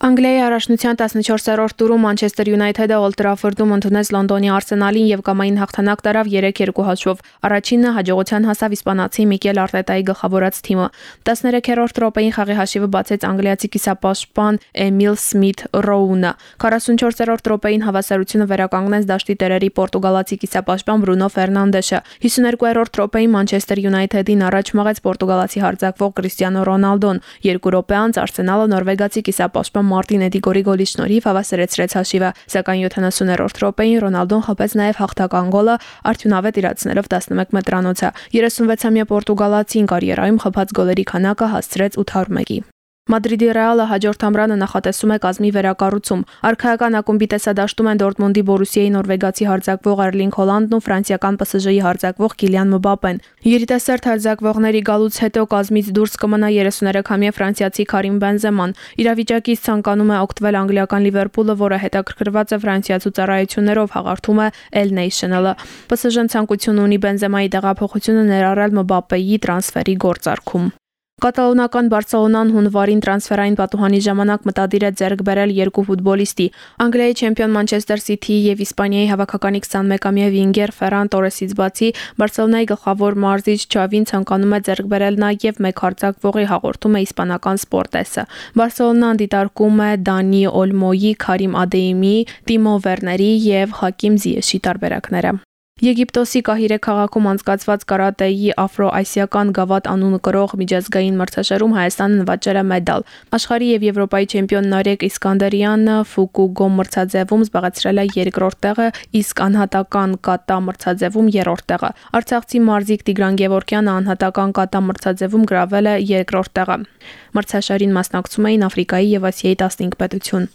Անգլիայի առաջնության 14-րդ տուրում Մանչեսթեր Յունայթեդը Օլդ Տրաֆորդում ընդունեց Լոնդոնի Արսենալին եւ կամային հաղթանակ տարավ 3-2 հաշվով։ Առաջինը հաջողության հասավ իսպանացի Միկել Արտետայի գլխավորած թիմը։ 13-րդ րոպեին խաղի հաշիվը բացեց անգլիացի կիսապաշտպան Էմիլ Սմիթ Ռոունը։ 44-րդ րոպեին հավասարությունը վերականգնեց դաշտի տերերի պորտուգալացի կիսապաշտպան Բրունո Ֆերնանդեշը։ 52-րդ րոպեին Մանչեսթեր Յունայթեդին առաջ մղեց պորտուգալացի հարձակվող Կրիստիանո Ռոնալդոն։ 2 րոպե անց Արսենալը նորվեգացի կիսապաշտպան Մարտին Էդիգորի գոլի շնորհիվ հավասարեցրեց հաշիվը, սակայն 70-րդ րոպեին Ռոնալդոն խփեց նաև հաղթական գոլը արդյունավետ իրացնելով 11 մետրանոցը։ 36-ամյա պորտուգալացին կարիերայում խփած գոլերի քանակը հասցրեց 801-ի։ Մադրիդի Ռեալը հաջորդ ամռանը նախատեսում է կազմի վերակառուցում։ Արքայական ակումբի տեսադաշտում են Դորտմունդի Բորուսիայի նորվեգացի հարձակվող Էրլինգ Հոլանդն ու ֆրանսիական ՊՍԺ-ի հարձակվող Կիլիան Մբապեն։ Երիտասարդ հարձակվողների գալուց հետո կազմից դուրս կմնա 33-ամյա ֆրանսիացի Քարիմ Բենզեման։ Իրավիճակից ցանկանում է օգտվել անգլիական Լիվերպուլը, որը հետաքրքրված է ֆրանսիացու ծառայություններով, հաղորդում է El National-ը։ ՊՍԺ-ն ցանկություն ունի Բենզեմայի տեղափոխությունը ներառել Մբապեի տրանսֆերի գործարքում։ Կատալոնական Բարսելոնան հունվարին տրանսֆերային պատուհանի ժամանակ մտադիր է ձեռք բերել երկու ֆուտբոլիստի։ Անգլիայի չեմպիոն Մանչեսթեր Սիթիի եւ Իսպանիայի հավաքականի 21-ամյա վինգեր Ֆերան Տորեսից բացի Բարսելոնայի գլխավոր մարզիչ Չավին ցանկանում է ձեռք բերել նաեւ մեկ հարձակվողի հաղորդում է իսպանական Սպորտեսը։ Բարսելոնան դիտարկում է Դանի Օլմոյի, Քարիմ Ադեյմի, Տիմո Վերների եւ Հակիմ Զիեշի տարբերակները։ Եգիպտոսի Կահիրե քաղաքում անցկացված կարատեի աֆրո-ասիական գավաթ անունը կրող միջազգային մրցաշարում Հայաստանը նվաճել է մեդալ։ Աշխարհի եւ Եվրոպայի չեմպիոն Նարեկ Իսկանդարյանը Ֆուկուգո մրցաձևում զբաղեցրել է երկրորդ տեղը, իսկ անհատական կատա մրցաձևում երրորդ տեղը։ Արցախցի մարզիկ Տիգրան Գևորքյանը անհատական կատա մրցաձևում գրավել է երկրորդ տեղը։ Մրցաշարին մասնակցում էին Աֆրիկայի եւ Ասիայի 15 պետություն։